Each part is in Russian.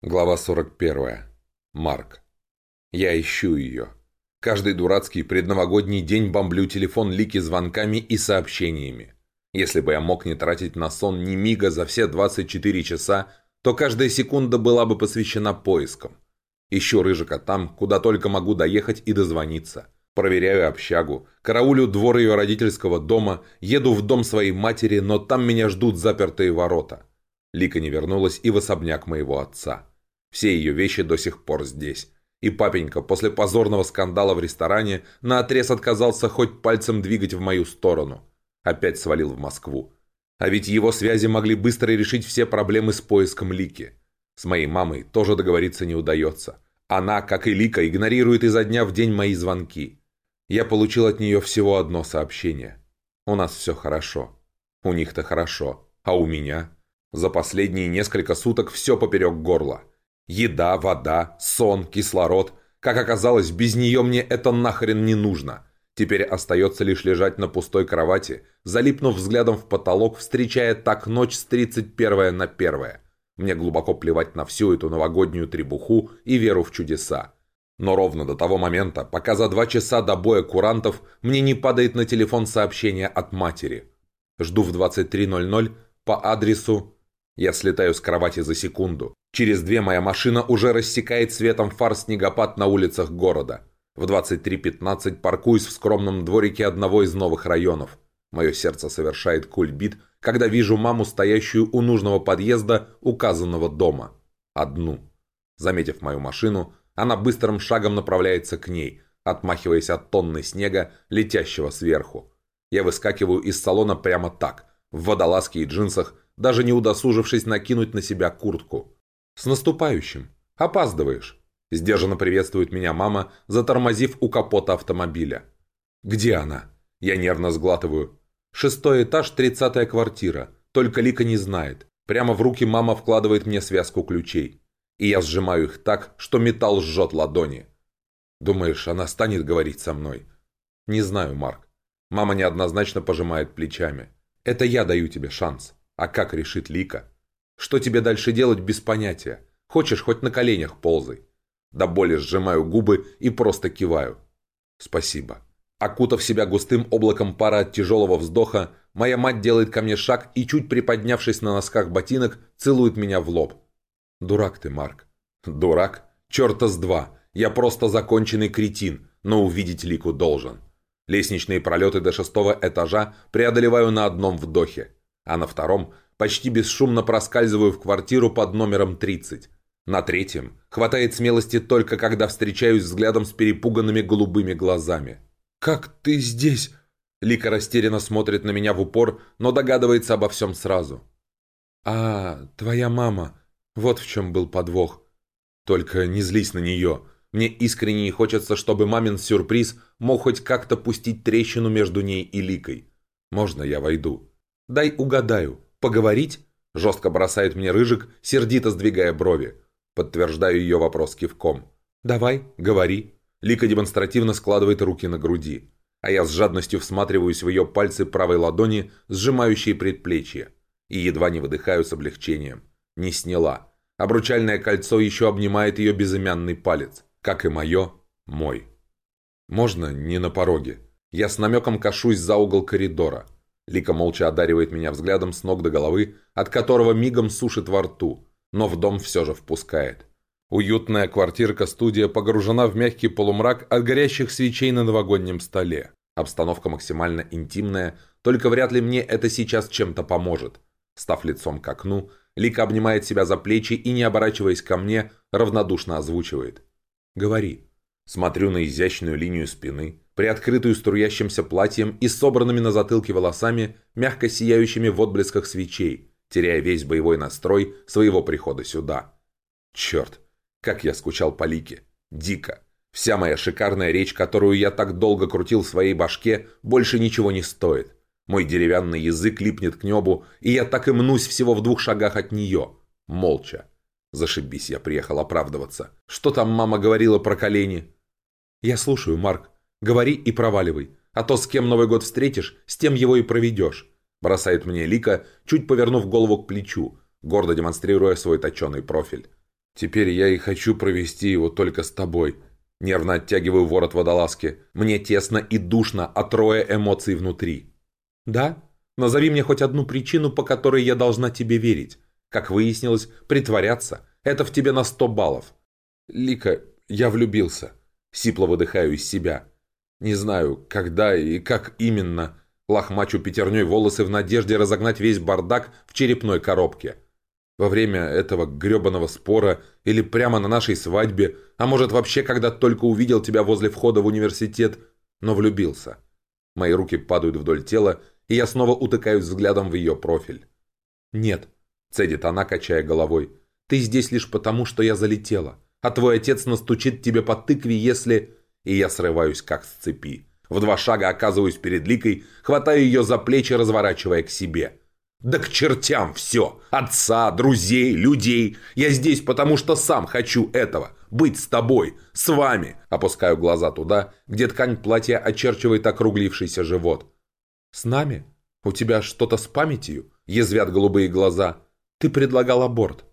Глава 41. Марк. Я ищу ее. Каждый дурацкий предновогодний день бомблю телефон Лики звонками и сообщениями. Если бы я мог не тратить на сон ни мига за все 24 часа, то каждая секунда была бы посвящена поискам. Ищу Рыжика там, куда только могу доехать и дозвониться. Проверяю общагу, караулю двор ее родительского дома, еду в дом своей матери, но там меня ждут запертые ворота. Лика не вернулась и в особняк моего отца. Все ее вещи до сих пор здесь. И папенька после позорного скандала в ресторане наотрез отказался хоть пальцем двигать в мою сторону. Опять свалил в Москву. А ведь его связи могли быстро решить все проблемы с поиском Лики. С моей мамой тоже договориться не удается. Она, как и Лика, игнорирует изо дня в день мои звонки. Я получил от нее всего одно сообщение. У нас все хорошо. У них-то хорошо. А у меня? За последние несколько суток все поперек горла. Еда, вода, сон, кислород. Как оказалось, без нее мне это нахрен не нужно. Теперь остается лишь лежать на пустой кровати, залипнув взглядом в потолок, встречая так ночь с 31 на 1. Мне глубоко плевать на всю эту новогоднюю требуху и веру в чудеса. Но ровно до того момента, пока за два часа до боя курантов мне не падает на телефон сообщение от матери. Жду в 23.00 по адресу... Я слетаю с кровати за секунду. Через две моя машина уже рассекает светом фар снегопад на улицах города. В 23.15 паркуюсь в скромном дворике одного из новых районов. Мое сердце совершает кульбит, когда вижу маму, стоящую у нужного подъезда указанного дома. Одну. Заметив мою машину, она быстрым шагом направляется к ней, отмахиваясь от тонны снега, летящего сверху. Я выскакиваю из салона прямо так, в водолазке и джинсах, даже не удосужившись накинуть на себя куртку. «С наступающим! Опаздываешь!» Сдержанно приветствует меня мама, затормозив у капота автомобиля. «Где она?» Я нервно сглатываю. «Шестой этаж, тридцатая квартира. Только Лика не знает. Прямо в руки мама вкладывает мне связку ключей. И я сжимаю их так, что металл жжет ладони. Думаешь, она станет говорить со мной? Не знаю, Марк. Мама неоднозначно пожимает плечами. Это я даю тебе шанс. А как решит Лика? Что тебе дальше делать, без понятия. Хочешь, хоть на коленях ползай. До боли сжимаю губы и просто киваю. Спасибо. Окутав себя густым облаком пара от тяжелого вздоха, моя мать делает ко мне шаг и, чуть приподнявшись на носках ботинок, целует меня в лоб. Дурак ты, Марк. Дурак? Черта с два. Я просто законченный кретин, но увидеть Лику должен. Лестничные пролеты до шестого этажа преодолеваю на одном вдохе, а на втором почти бесшумно проскальзываю в квартиру под номером 30. На третьем хватает смелости только когда встречаюсь взглядом с перепуганными голубыми глазами. «Как ты здесь?» Лика растерянно смотрит на меня в упор, но догадывается обо всем сразу. «А, твоя мама. Вот в чем был подвох. Только не злись на нее. Мне искренне не хочется, чтобы мамин сюрприз мог хоть как-то пустить трещину между ней и Ликой. Можно я войду? Дай угадаю. «Поговорить?» – жестко бросает мне Рыжик, сердито сдвигая брови. Подтверждаю ее вопрос кивком. «Давай, говори». Лика демонстративно складывает руки на груди. А я с жадностью всматриваюсь в ее пальцы правой ладони, сжимающие предплечье. И едва не выдыхаю с облегчением. Не сняла. Обручальное кольцо еще обнимает ее безымянный палец. Как и мое, мой. Можно не на пороге. Я с намеком кашусь за угол коридора. Лика молча одаривает меня взглядом с ног до головы, от которого мигом сушит во рту, но в дом все же впускает. Уютная квартирка-студия погружена в мягкий полумрак от горящих свечей на новогоднем столе. Обстановка максимально интимная, только вряд ли мне это сейчас чем-то поможет. Став лицом к окну, Лика обнимает себя за плечи и, не оборачиваясь ко мне, равнодушно озвучивает. «Говори». Смотрю на изящную линию спины, приоткрытую струящимся платьем и собранными на затылке волосами, мягко сияющими в отблесках свечей, теряя весь боевой настрой своего прихода сюда. Черт, как я скучал по Лике. Дико. Вся моя шикарная речь, которую я так долго крутил в своей башке, больше ничего не стоит. Мой деревянный язык липнет к небу, и я так и мнусь всего в двух шагах от нее. Молча. Зашибись, я приехал оправдываться. Что там мама говорила про колени? Я слушаю, Марк. Говори и проваливай. А то с кем Новый год встретишь, с тем его и проведешь. Бросает мне Лика, чуть повернув голову к плечу, гордо демонстрируя свой точеный профиль. Теперь я и хочу провести его только с тобой. Нервно оттягиваю ворот водолазки. Мне тесно и душно, а трое эмоций внутри. Да? Назови мне хоть одну причину, по которой я должна тебе верить. Как выяснилось, притворяться – это в тебе на сто баллов. Лика, я влюбился. Сипло выдыхаю из себя. Не знаю, когда и как именно. Лохмачу пятерней волосы в надежде разогнать весь бардак в черепной коробке. Во время этого гребаного спора или прямо на нашей свадьбе, а может вообще, когда только увидел тебя возле входа в университет, но влюбился. Мои руки падают вдоль тела, и я снова утыкаюсь взглядом в ее профиль. «Нет», — цедит она, качая головой, — «ты здесь лишь потому, что я залетела, а твой отец настучит тебе по тыкве, если...» И я срываюсь, как с цепи. В два шага оказываюсь перед Ликой, хватаю ее за плечи, разворачивая к себе. Да к чертям все! Отца, друзей, людей! Я здесь, потому что сам хочу этого. Быть с тобой, с вами!» Опускаю глаза туда, где ткань платья очерчивает округлившийся живот. «С нами? У тебя что-то с памятью?» Язвят голубые глаза. «Ты предлагал аборт».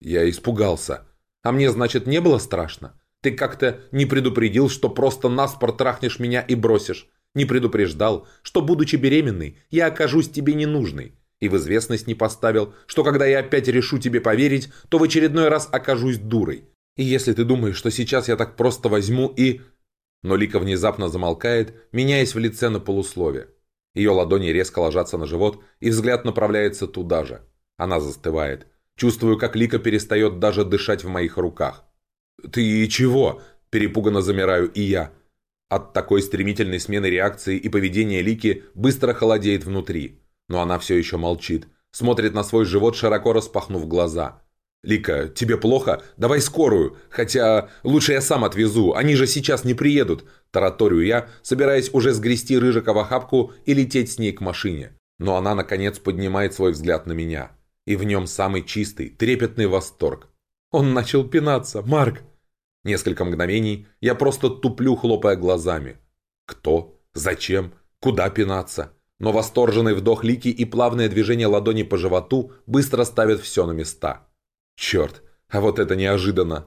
Я испугался. «А мне, значит, не было страшно? Ты как-то не предупредил, что просто наспор трахнешь меня и бросишь? Не предупреждал, что, будучи беременной, я окажусь тебе ненужной?» И в известность не поставил, что когда я опять решу тебе поверить, то в очередной раз окажусь дурой. И если ты думаешь, что сейчас я так просто возьму и... Но Лика внезапно замолкает, меняясь в лице на полуслове. Ее ладони резко ложатся на живот, и взгляд направляется туда же. Она застывает. Чувствую, как Лика перестает даже дышать в моих руках. «Ты чего?» – перепуганно замираю и я. От такой стремительной смены реакции и поведения Лики быстро холодеет внутри. Но она все еще молчит. Смотрит на свой живот, широко распахнув глаза. «Лика, тебе плохо? Давай скорую. Хотя лучше я сам отвезу. Они же сейчас не приедут». Тараторю я, собираясь уже сгрести Рыжика в охапку и лететь с ней к машине. Но она, наконец, поднимает свой взгляд на меня. И в нем самый чистый, трепетный восторг. Он начал пинаться. «Марк!» Несколько мгновений я просто туплю, хлопая глазами. Кто? Зачем? Куда пинаться? Но восторженный вдох Лики и плавное движение ладони по животу быстро ставят все на места. Черт, а вот это неожиданно.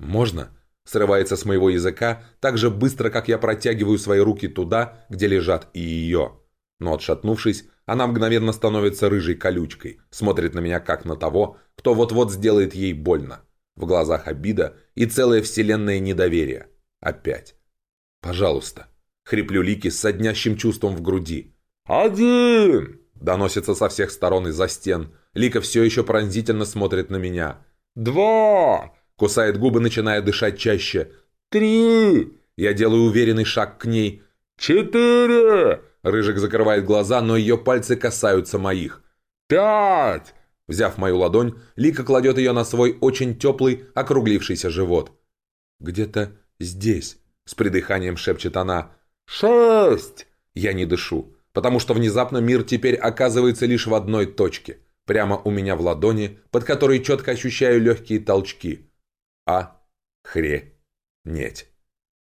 Можно? Срывается с моего языка так же быстро, как я протягиваю свои руки туда, где лежат и ее. Но отшатнувшись, она мгновенно становится рыжей колючкой, смотрит на меня как на того, кто вот-вот сделает ей больно. В глазах обида и целое вселенное недоверие. Опять. «Пожалуйста», — хриплю Лики с соднящим чувством в груди. «Один!» – доносится со всех сторон из-за стен. Лика все еще пронзительно смотрит на меня. «Два!» – кусает губы, начиная дышать чаще. «Три!» – я делаю уверенный шаг к ней. «Четыре!» – Рыжик закрывает глаза, но ее пальцы касаются моих. «Пять!» Взяв мою ладонь, Лика кладет ее на свой очень теплый, округлившийся живот. «Где-то здесь», – с придыханием шепчет она. «Шесть!» Я не дышу потому что внезапно мир теперь оказывается лишь в одной точке, прямо у меня в ладони, под которой четко ощущаю легкие толчки. А, хре, нет.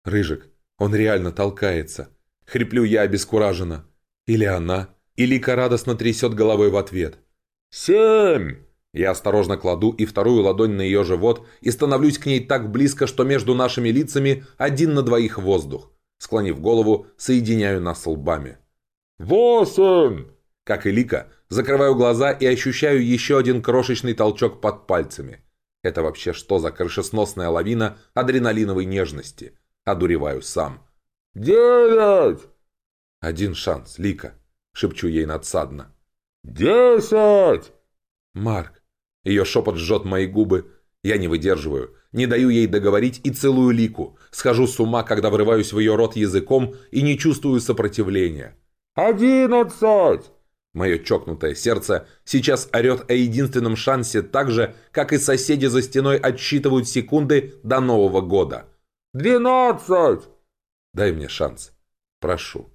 Рыжик, он реально толкается. Хриплю я обескураженно. Или она, и Лика радостно трясет головой в ответ. «Семь!» Я осторожно кладу и вторую ладонь на ее живот и становлюсь к ней так близко, что между нашими лицами один на двоих воздух. Склонив голову, соединяю нас лбами. «Восемь!» Как и Лика, закрываю глаза и ощущаю еще один крошечный толчок под пальцами. Это вообще что за крышесносная лавина адреналиновой нежности? Одуреваю сам. «Девять!» «Один шанс, Лика», — шепчу ей надсадно. «Десять!» «Марк!» Ее шепот жжет мои губы. Я не выдерживаю. Не даю ей договорить и целую Лику. Схожу с ума, когда врываюсь в ее рот языком и не чувствую сопротивления. «Одиннадцать!» Мое чокнутое сердце сейчас орет о единственном шансе так же, как и соседи за стеной отсчитывают секунды до Нового года. «Двенадцать!» Дай мне шанс. Прошу.